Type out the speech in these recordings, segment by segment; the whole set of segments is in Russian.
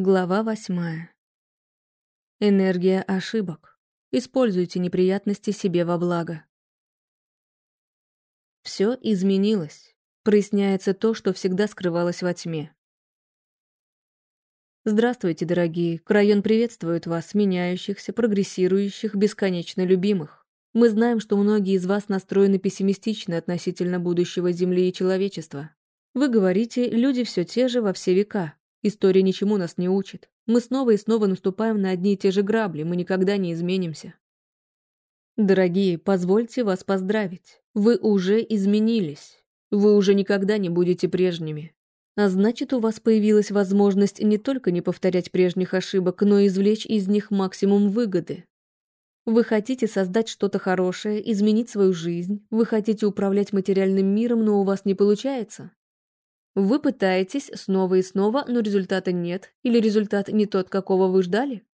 Глава восьмая. Энергия ошибок. Используйте неприятности себе во благо. Все изменилось. Проясняется то, что всегда скрывалось во тьме. Здравствуйте, дорогие. Крайон приветствует вас, меняющихся, прогрессирующих, бесконечно любимых. Мы знаем, что многие из вас настроены пессимистично относительно будущего Земли и человечества. Вы говорите, люди все те же во все века, История ничему нас не учит. Мы снова и снова наступаем на одни и те же грабли, мы никогда не изменимся. Дорогие, позвольте вас поздравить. Вы уже изменились. Вы уже никогда не будете прежними. А значит, у вас появилась возможность не только не повторять прежних ошибок, но и извлечь из них максимум выгоды. Вы хотите создать что-то хорошее, изменить свою жизнь, вы хотите управлять материальным миром, но у вас не получается? Вы пытаетесь снова и снова, но результата нет, или результат не тот, какого вы ждали?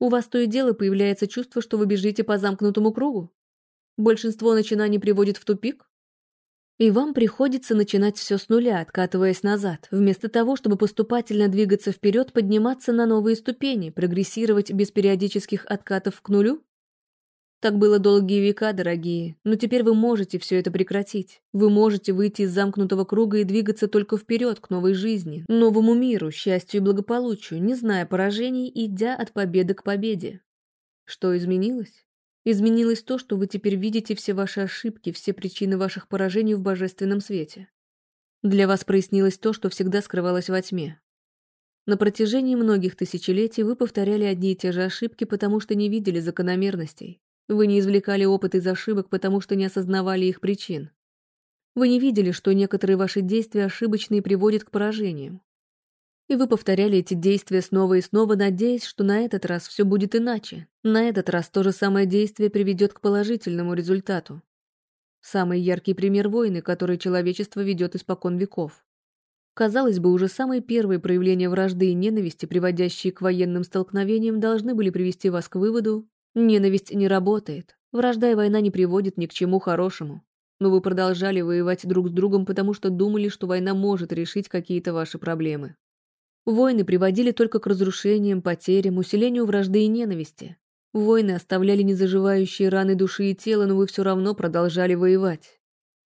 У вас то и дело появляется чувство, что вы бежите по замкнутому кругу? Большинство начинаний приводит в тупик? И вам приходится начинать все с нуля, откатываясь назад, вместо того, чтобы поступательно двигаться вперед, подниматься на новые ступени, прогрессировать без периодических откатов к нулю? Так было долгие века, дорогие, но теперь вы можете все это прекратить. Вы можете выйти из замкнутого круга и двигаться только вперед к новой жизни, новому миру, счастью и благополучию, не зная поражений, идя от победы к победе. Что изменилось? Изменилось то, что вы теперь видите все ваши ошибки, все причины ваших поражений в божественном свете. Для вас прояснилось то, что всегда скрывалось во тьме. На протяжении многих тысячелетий вы повторяли одни и те же ошибки, потому что не видели закономерностей. Вы не извлекали опыт из ошибок, потому что не осознавали их причин. Вы не видели, что некоторые ваши действия ошибочные приводят к поражениям. И вы повторяли эти действия снова и снова, надеясь, что на этот раз все будет иначе. На этот раз то же самое действие приведет к положительному результату. Самый яркий пример войны, который человечество ведет испокон веков. Казалось бы, уже самые первые проявления вражды и ненависти, приводящие к военным столкновениям, должны были привести вас к выводу, Ненависть не работает. Вражда и война не приводят ни к чему хорошему. Но вы продолжали воевать друг с другом, потому что думали, что война может решить какие-то ваши проблемы. Войны приводили только к разрушениям, потерям, усилению вражды и ненависти. Войны оставляли незаживающие раны души и тела, но вы все равно продолжали воевать.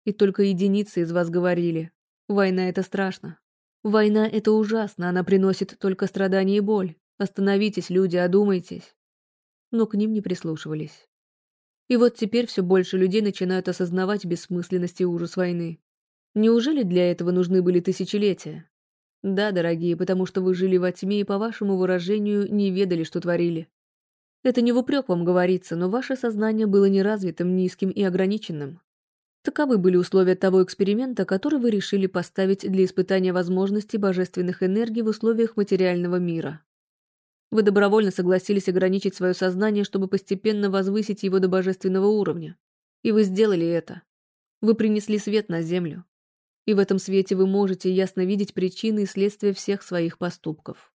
И только единицы из вас говорили, война — это страшно. Война — это ужасно, она приносит только страдания и боль. Остановитесь, люди, одумайтесь но к ним не прислушивались. И вот теперь все больше людей начинают осознавать бессмысленность и ужас войны. Неужели для этого нужны были тысячелетия? Да, дорогие, потому что вы жили во тьме и, по вашему выражению, не ведали, что творили. Это не в упрек вам говорится, но ваше сознание было неразвитым, низким и ограниченным. Таковы были условия того эксперимента, который вы решили поставить для испытания возможностей божественных энергий в условиях материального мира. Вы добровольно согласились ограничить свое сознание, чтобы постепенно возвысить его до божественного уровня. И вы сделали это. Вы принесли свет на землю. И в этом свете вы можете ясно видеть причины и следствия всех своих поступков.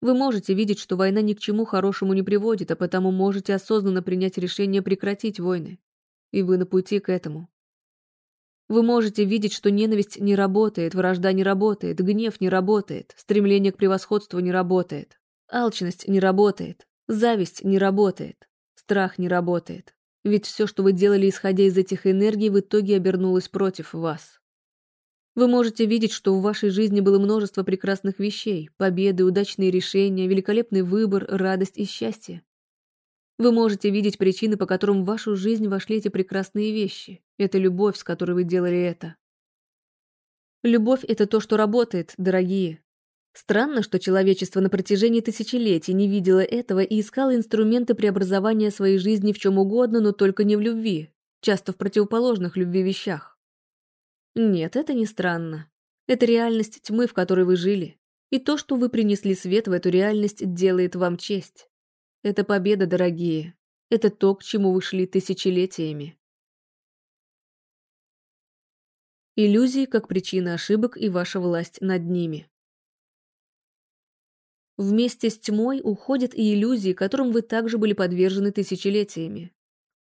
Вы можете видеть, что война ни к чему хорошему не приводит, а потому можете осознанно принять решение прекратить войны. И вы на пути к этому. Вы можете видеть, что ненависть не работает, вражда не работает, гнев не работает, стремление к превосходству не работает. Алчность не работает, зависть не работает, страх не работает. Ведь все, что вы делали, исходя из этих энергий, в итоге обернулось против вас. Вы можете видеть, что в вашей жизни было множество прекрасных вещей, победы, удачные решения, великолепный выбор, радость и счастье. Вы можете видеть причины, по которым в вашу жизнь вошли эти прекрасные вещи. Это любовь, с которой вы делали это. Любовь — это то, что работает, дорогие. Странно, что человечество на протяжении тысячелетий не видело этого и искало инструменты преобразования своей жизни в чем угодно, но только не в любви, часто в противоположных любви вещах. Нет, это не странно. Это реальность тьмы, в которой вы жили. И то, что вы принесли свет в эту реальность, делает вам честь. Это победа, дорогие. Это то, к чему вы шли тысячелетиями. Иллюзии как причина ошибок и ваша власть над ними. Вместе с тьмой уходят и иллюзии, которым вы также были подвержены тысячелетиями.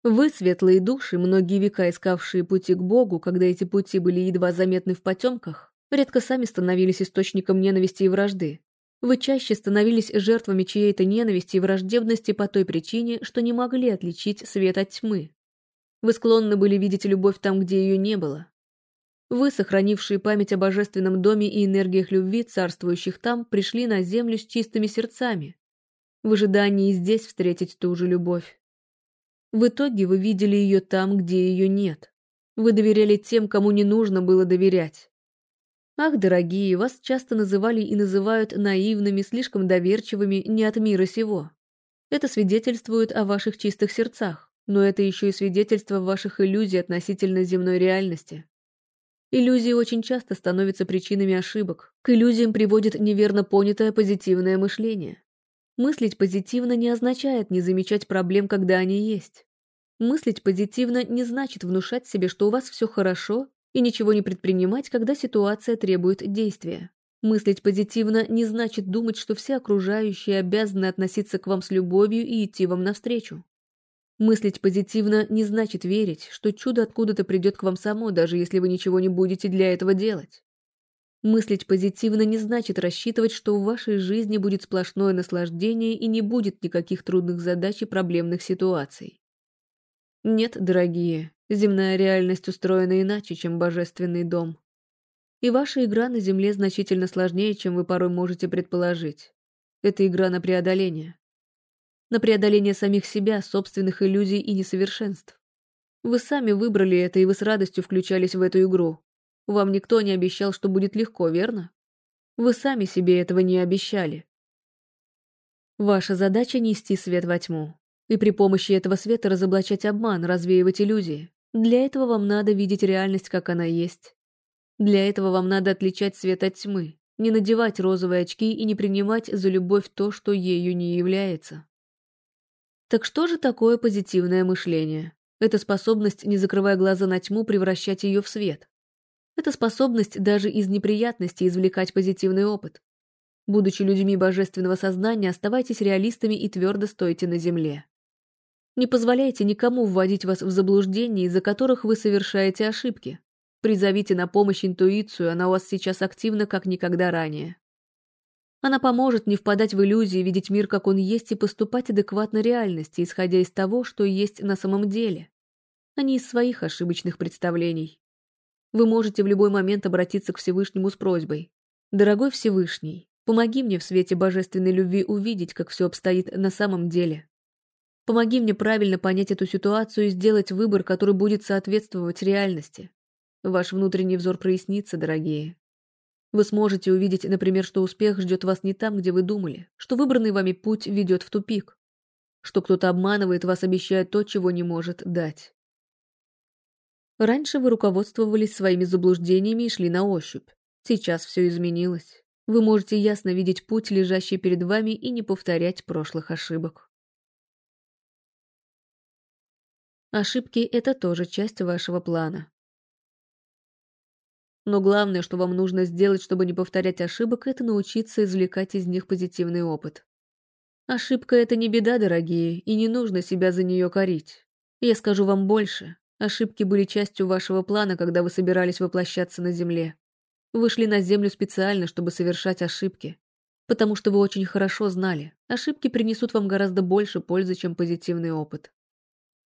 Вы, светлые души, многие века искавшие пути к Богу, когда эти пути были едва заметны в потемках, редко сами становились источником ненависти и вражды. Вы чаще становились жертвами чьей-то ненависти и враждебности по той причине, что не могли отличить свет от тьмы. Вы склонны были видеть любовь там, где ее не было. Вы, сохранившие память о божественном доме и энергиях любви, царствующих там, пришли на землю с чистыми сердцами, в ожидании здесь встретить ту же любовь. В итоге вы видели ее там, где ее нет. Вы доверяли тем, кому не нужно было доверять. Ах, дорогие, вас часто называли и называют наивными, слишком доверчивыми, не от мира сего. Это свидетельствует о ваших чистых сердцах, но это еще и свидетельство ваших иллюзий относительно земной реальности. Иллюзии очень часто становятся причинами ошибок. К иллюзиям приводит неверно понятое позитивное мышление. Мыслить позитивно не означает не замечать проблем, когда они есть. Мыслить позитивно не значит внушать себе, что у вас все хорошо и ничего не предпринимать, когда ситуация требует действия. Мыслить позитивно не значит думать, что все окружающие обязаны относиться к вам с любовью и идти вам навстречу. Мыслить позитивно не значит верить, что чудо откуда-то придет к вам само, даже если вы ничего не будете для этого делать. Мыслить позитивно не значит рассчитывать, что в вашей жизни будет сплошное наслаждение и не будет никаких трудных задач и проблемных ситуаций. Нет, дорогие, Земная реальность устроена иначе, чем божественный дом. И ваша игра на Земле значительно сложнее, чем вы порой можете предположить. Это игра на преодоление. На преодоление самих себя, собственных иллюзий и несовершенств. Вы сами выбрали это, и вы с радостью включались в эту игру. Вам никто не обещал, что будет легко, верно? Вы сами себе этого не обещали. Ваша задача — нести свет во тьму. И при помощи этого света разоблачать обман, развеивать иллюзии. Для этого вам надо видеть реальность, как она есть. Для этого вам надо отличать свет от тьмы, не надевать розовые очки и не принимать за любовь то, что ею не является. Так что же такое позитивное мышление? Это способность, не закрывая глаза на тьму, превращать ее в свет. Это способность даже из неприятностей извлекать позитивный опыт. Будучи людьми божественного сознания, оставайтесь реалистами и твердо стойте на земле. Не позволяйте никому вводить вас в заблуждение, из-за которых вы совершаете ошибки. Призовите на помощь интуицию, она у вас сейчас активна, как никогда ранее. Она поможет не впадать в иллюзии, видеть мир, как он есть, и поступать адекватно реальности, исходя из того, что есть на самом деле, а не из своих ошибочных представлений. Вы можете в любой момент обратиться к Всевышнему с просьбой. «Дорогой Всевышний, помоги мне в свете божественной любви увидеть, как все обстоит на самом деле». Помоги мне правильно понять эту ситуацию и сделать выбор, который будет соответствовать реальности. Ваш внутренний взор прояснится, дорогие. Вы сможете увидеть, например, что успех ждет вас не там, где вы думали, что выбранный вами путь ведет в тупик, что кто-то обманывает вас, обещая то, чего не может дать. Раньше вы руководствовались своими заблуждениями и шли на ощупь. Сейчас все изменилось. Вы можете ясно видеть путь, лежащий перед вами, и не повторять прошлых ошибок. Ошибки — это тоже часть вашего плана. Но главное, что вам нужно сделать, чтобы не повторять ошибок, это научиться извлекать из них позитивный опыт. Ошибка — это не беда, дорогие, и не нужно себя за нее корить. Я скажу вам больше. Ошибки были частью вашего плана, когда вы собирались воплощаться на Земле. Вы шли на Землю специально, чтобы совершать ошибки. Потому что вы очень хорошо знали, ошибки принесут вам гораздо больше пользы, чем позитивный опыт.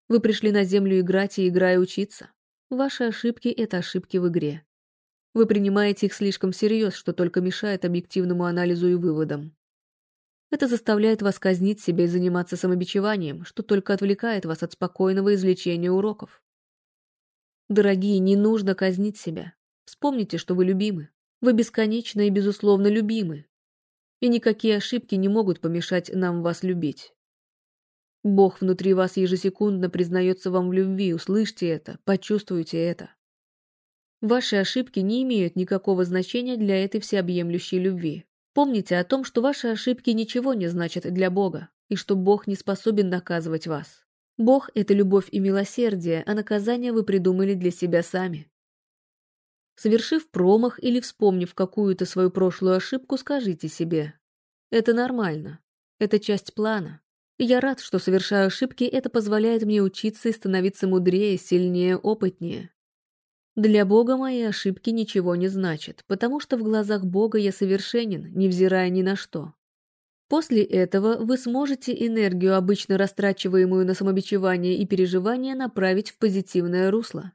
Вы пришли на Землю играть и, играя, учиться. Ваши ошибки — это ошибки в игре. Вы принимаете их слишком всерьез, что только мешает объективному анализу и выводам. Это заставляет вас казнить себя и заниматься самобичеванием, что только отвлекает вас от спокойного извлечения уроков. Дорогие, не нужно казнить себя. Вспомните, что вы любимы. Вы бесконечно и безусловно любимы. И никакие ошибки не могут помешать нам вас любить. Бог внутри вас ежесекундно признается вам в любви, услышьте это, почувствуйте это. Ваши ошибки не имеют никакого значения для этой всеобъемлющей любви. Помните о том, что ваши ошибки ничего не значат для Бога, и что Бог не способен наказывать вас. Бог — это любовь и милосердие, а наказание вы придумали для себя сами. Совершив промах или вспомнив какую-то свою прошлую ошибку, скажите себе «Это нормально. Это часть плана. Я рад, что совершаю ошибки, это позволяет мне учиться и становиться мудрее, сильнее, опытнее. Для Бога мои ошибки ничего не значат, потому что в глазах Бога я совершенен, невзирая ни на что. После этого вы сможете энергию, обычно растрачиваемую на самобичевание и переживания, направить в позитивное русло.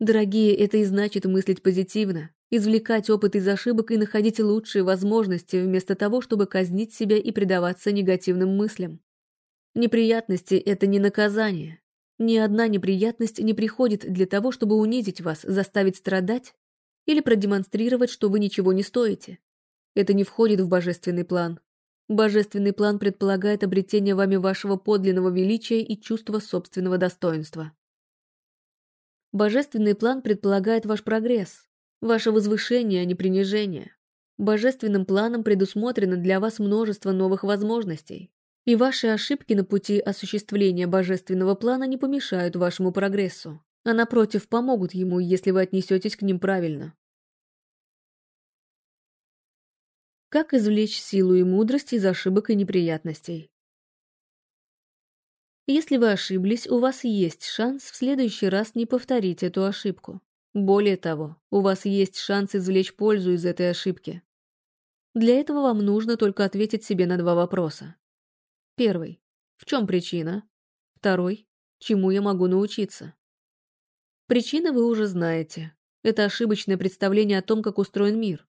Дорогие, это и значит мыслить позитивно, извлекать опыт из ошибок и находить лучшие возможности, вместо того, чтобы казнить себя и предаваться негативным мыслям. Неприятности – это не наказание. Ни одна неприятность не приходит для того, чтобы унизить вас, заставить страдать или продемонстрировать, что вы ничего не стоите. Это не входит в божественный план. Божественный план предполагает обретение вами вашего подлинного величия и чувства собственного достоинства. Божественный план предполагает ваш прогресс, ваше возвышение, а не принижение. Божественным планом предусмотрено для вас множество новых возможностей, и ваши ошибки на пути осуществления божественного плана не помешают вашему прогрессу, а напротив помогут ему, если вы отнесетесь к ним правильно. Как извлечь силу и мудрость из ошибок и неприятностей? Если вы ошиблись, у вас есть шанс в следующий раз не повторить эту ошибку. Более того, у вас есть шанс извлечь пользу из этой ошибки. Для этого вам нужно только ответить себе на два вопроса. Первый. В чем причина? Второй. Чему я могу научиться? Причины вы уже знаете. Это ошибочное представление о том, как устроен мир.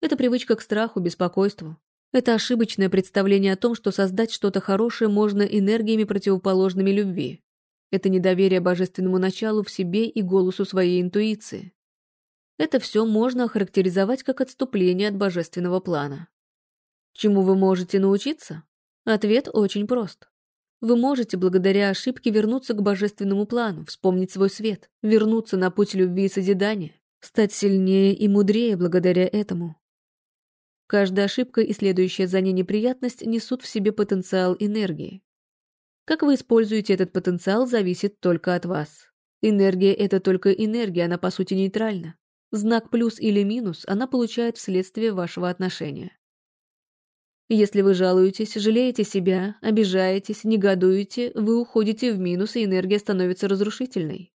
Это привычка к страху, беспокойству. Это ошибочное представление о том, что создать что-то хорошее можно энергиями, противоположными любви. Это недоверие божественному началу в себе и голосу своей интуиции. Это все можно охарактеризовать как отступление от божественного плана. Чему вы можете научиться? Ответ очень прост. Вы можете благодаря ошибке вернуться к божественному плану, вспомнить свой свет, вернуться на путь любви и созидания, стать сильнее и мудрее благодаря этому. Каждая ошибка и следующая за ней неприятность несут в себе потенциал энергии. Как вы используете этот потенциал, зависит только от вас. Энергия — это только энергия, она по сути нейтральна. Знак плюс или минус она получает вследствие вашего отношения. Если вы жалуетесь, жалеете себя, обижаетесь, негодуете, вы уходите в минус, и энергия становится разрушительной.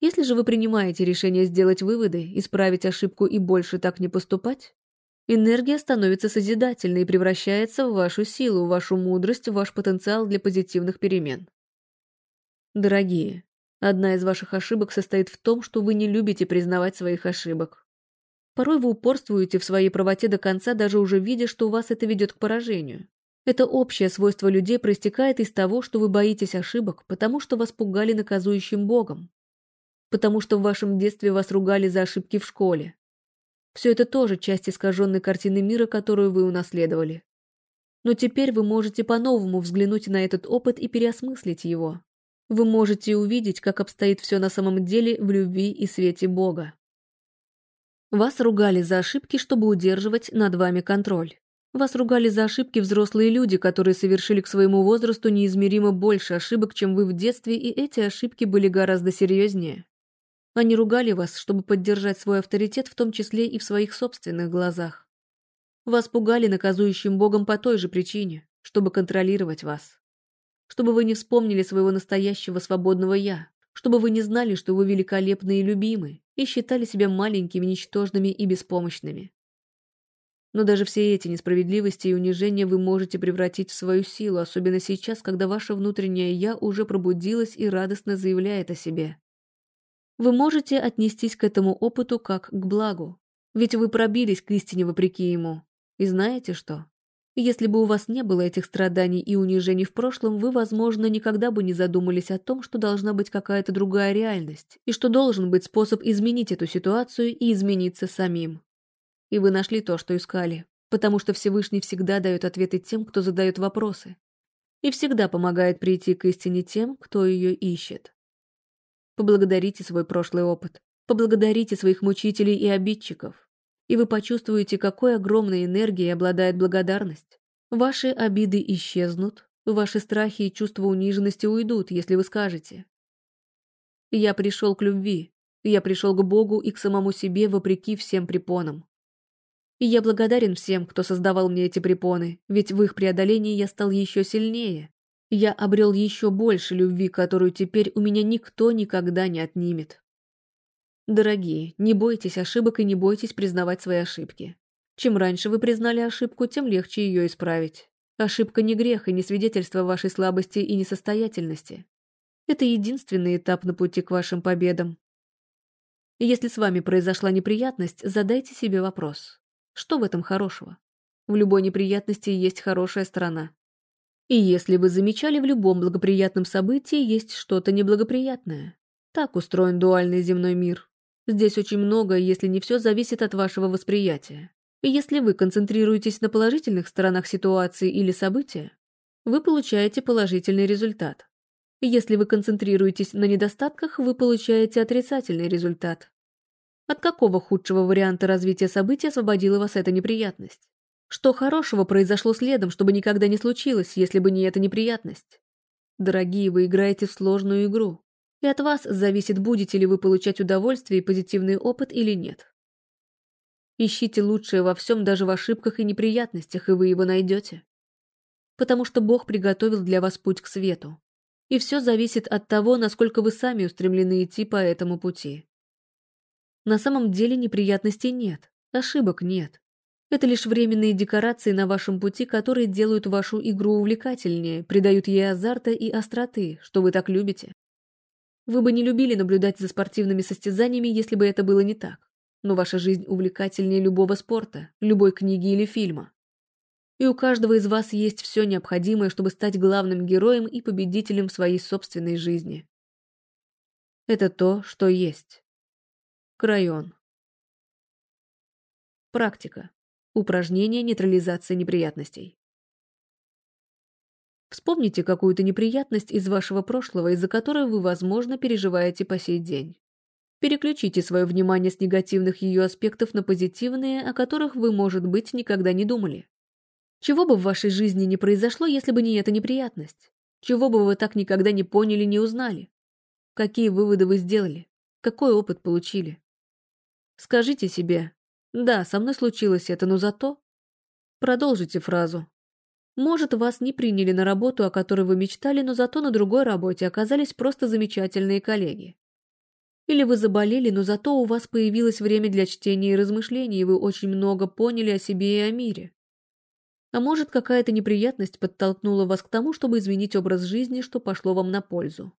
Если же вы принимаете решение сделать выводы, исправить ошибку и больше так не поступать, Энергия становится созидательной и превращается в вашу силу, вашу мудрость, ваш потенциал для позитивных перемен. Дорогие, одна из ваших ошибок состоит в том, что вы не любите признавать своих ошибок. Порой вы упорствуете в своей правоте до конца, даже уже видя, что у вас это ведет к поражению. Это общее свойство людей проистекает из того, что вы боитесь ошибок, потому что вас пугали наказующим Богом. Потому что в вашем детстве вас ругали за ошибки в школе, все это тоже часть искаженной картины мира, которую вы унаследовали. Но теперь вы можете по-новому взглянуть на этот опыт и переосмыслить его. Вы можете увидеть, как обстоит все на самом деле в любви и свете Бога. Вас ругали за ошибки, чтобы удерживать над вами контроль. Вас ругали за ошибки взрослые люди, которые совершили к своему возрасту неизмеримо больше ошибок, чем вы в детстве, и эти ошибки были гораздо серьезнее. Они ругали вас, чтобы поддержать свой авторитет, в том числе и в своих собственных глазах. Вас пугали наказующим Богом по той же причине, чтобы контролировать вас. Чтобы вы не вспомнили своего настоящего свободного «я», чтобы вы не знали, что вы великолепны и любимы, и считали себя маленькими, ничтожными и беспомощными. Но даже все эти несправедливости и унижения вы можете превратить в свою силу, особенно сейчас, когда ваше внутреннее «я» уже пробудилось и радостно заявляет о себе. Вы можете отнестись к этому опыту как к благу, ведь вы пробились к истине вопреки ему. И знаете что? Если бы у вас не было этих страданий и унижений в прошлом, вы, возможно, никогда бы не задумались о том, что должна быть какая-то другая реальность, и что должен быть способ изменить эту ситуацию и измениться самим. И вы нашли то, что искали, потому что Всевышний всегда дает ответы тем, кто задает вопросы, и всегда помогает прийти к истине тем, кто ее ищет. Поблагодарите свой прошлый опыт. Поблагодарите своих мучителей и обидчиков. И вы почувствуете, какой огромной энергией обладает благодарность. Ваши обиды исчезнут, ваши страхи и чувства униженности уйдут, если вы скажете. Я пришел к любви, я пришел к Богу и к самому себе вопреки всем препонам. И я благодарен всем, кто создавал мне эти препоны, ведь в их преодолении я стал еще сильнее, я обрел еще больше любви, которую теперь у меня никто никогда не отнимет. Дорогие, не бойтесь ошибок и не бойтесь признавать свои ошибки. Чем раньше вы признали ошибку, тем легче ее исправить. Ошибка не грех и не свидетельство вашей слабости и несостоятельности. Это единственный этап на пути к вашим победам. Если с вами произошла неприятность, задайте себе вопрос. Что в этом хорошего? В любой неприятности есть хорошая сторона. И если вы замечали, в любом благоприятном событии есть что-то неблагоприятное. Так устроен дуальный земной мир. Здесь очень много, если не все, зависит от вашего восприятия. Если вы концентрируетесь на положительных сторонах ситуации или события, вы получаете положительный результат. Если вы концентрируетесь на недостатках, вы получаете отрицательный результат. От какого худшего варианта развития событий освободила вас эта неприятность? Что хорошего произошло следом, чтобы никогда не случилось, если бы не эта неприятность? Дорогие, вы играете в сложную игру и от вас зависит, будете ли вы получать удовольствие и позитивный опыт или нет. Ищите лучшее во всем, даже в ошибках и неприятностях, и вы его найдете. Потому что Бог приготовил для вас путь к свету. И все зависит от того, насколько вы сами устремлены идти по этому пути. На самом деле неприятностей нет, ошибок нет. Это лишь временные декорации на вашем пути, которые делают вашу игру увлекательнее, придают ей азарта и остроты, что вы так любите. Вы бы не любили наблюдать за спортивными состязаниями, если бы это было не так. Но ваша жизнь увлекательнее любого спорта, любой книги или фильма. И у каждого из вас есть все необходимое, чтобы стать главным героем и победителем своей собственной жизни. Это то, что есть. Крайон. Практика. Упражнение нейтрализации неприятностей. Вспомните какую-то неприятность из вашего прошлого, из-за которой вы, возможно, переживаете по сей день. Переключите свое внимание с негативных ее аспектов на позитивные, о которых вы, может быть, никогда не думали. Чего бы в вашей жизни не произошло, если бы не эта неприятность? Чего бы вы так никогда не поняли, не узнали? Какие выводы вы сделали? Какой опыт получили? Скажите себе, да, со мной случилось это, но зато... Продолжите фразу, может, вас не приняли на работу, о которой вы мечтали, но зато на другой работе оказались просто замечательные коллеги. Или вы заболели, но зато у вас появилось время для чтения и размышлений, и вы очень много поняли о себе и о мире. А может, какая-то неприятность подтолкнула вас к тому, чтобы изменить образ жизни, что пошло вам на пользу.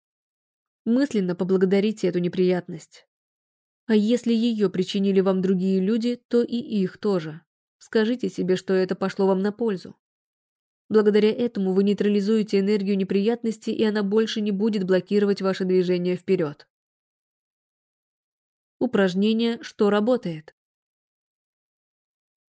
Мысленно поблагодарите эту неприятность. А если ее причинили вам другие люди, то и их тоже. Скажите себе, что это пошло вам на пользу. Благодаря этому вы нейтрализуете энергию неприятности, и она больше не будет блокировать ваше движение вперед. Упражнение «Что работает?».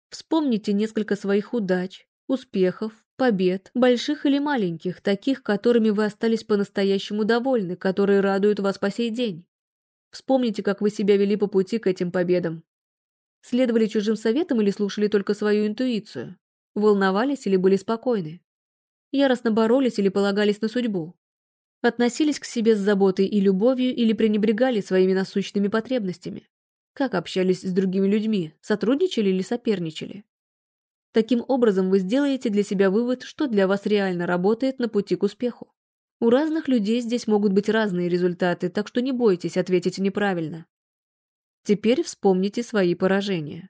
Вспомните несколько своих удач, успехов, побед, больших или маленьких, таких, которыми вы остались по-настоящему довольны, которые радуют вас по сей день. Вспомните, как вы себя вели по пути к этим победам. Следовали чужим советам или слушали только свою интуицию? Волновались или были спокойны? Яростно боролись или полагались на судьбу? Относились к себе с заботой и любовью или пренебрегали своими насущными потребностями? Как общались с другими людьми, сотрудничали или соперничали? Таким образом вы сделаете для себя вывод, что для вас реально работает на пути к успеху. У разных людей здесь могут быть разные результаты, так что не бойтесь ответить неправильно. Теперь вспомните свои поражения.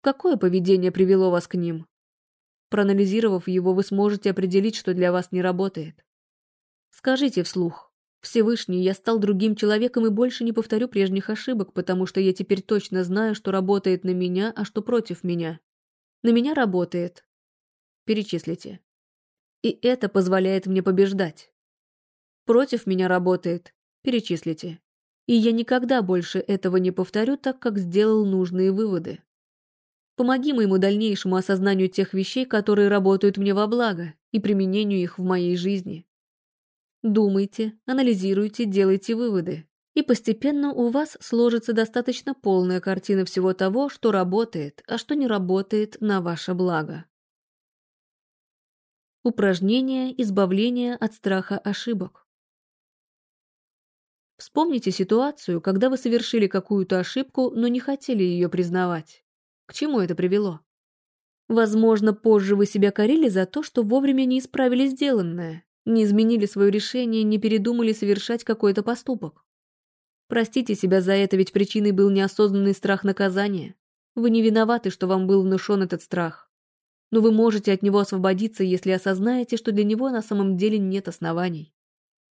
Какое поведение привело вас к ним? Проанализировав его, вы сможете определить, что для вас не работает. Скажите вслух. Всевышний, я стал другим человеком и больше не повторю прежних ошибок, потому что я теперь точно знаю, что работает на меня, а что против меня. На меня работает. Перечислите. И это позволяет мне побеждать. Против меня работает. Перечислите. И я никогда больше этого не повторю, так как сделал нужные выводы. Помоги моему дальнейшему осознанию тех вещей, которые работают мне во благо, и применению их в моей жизни. Думайте, анализируйте, делайте выводы. И постепенно у вас сложится достаточно полная картина всего того, что работает, а что не работает на ваше благо. Упражнение избавления от страха ошибок. Вспомните ситуацию, когда вы совершили какую-то ошибку, но не хотели ее признавать. К чему это привело? Возможно, позже вы себя корили за то, что вовремя не исправили сделанное, не изменили свое решение, не передумали совершать какой-то поступок. Простите себя за это, ведь причиной был неосознанный страх наказания. Вы не виноваты, что вам был внушен этот страх. Но вы можете от него освободиться, если осознаете, что для него на самом деле нет оснований.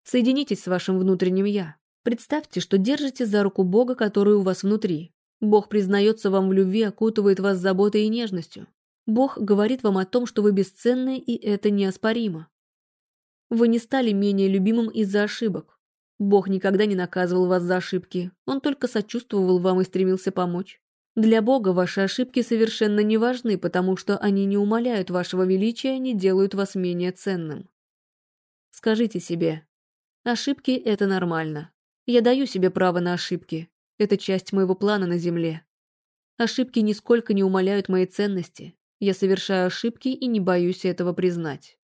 Соединитесь с вашим внутренним «я». Представьте, что держите за руку Бога, который у вас внутри. Бог признается вам в любви, окутывает вас заботой и нежностью. Бог говорит вам о том, что вы бесценны, и это неоспоримо. Вы не стали менее любимым из-за ошибок. Бог никогда не наказывал вас за ошибки, Он только сочувствовал вам и стремился помочь. Для Бога ваши ошибки совершенно не важны, потому что они не умаляют вашего величия, не делают вас менее ценным. Скажите себе, ошибки – это нормально. Я даю себе право на ошибки. Это часть моего плана на Земле. Ошибки нисколько не умаляют моей ценности. Я совершаю ошибки и не боюсь этого признать.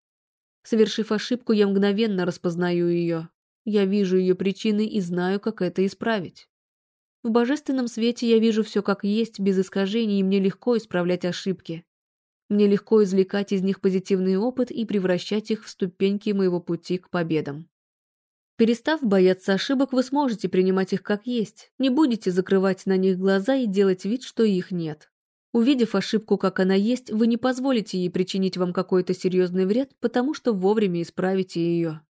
Совершив ошибку, я мгновенно распознаю ее. Я вижу ее причины и знаю, как это исправить. В божественном свете я вижу все как есть, без искажений, и мне легко исправлять ошибки. Мне легко извлекать из них позитивный опыт и превращать их в ступеньки моего пути к победам. Перестав бояться ошибок, вы сможете принимать их как есть, не будете закрывать на них глаза и делать вид, что их нет. Увидев ошибку, как она есть, вы не позволите ей причинить вам какой-то серьезный вред, потому что вовремя исправите ее.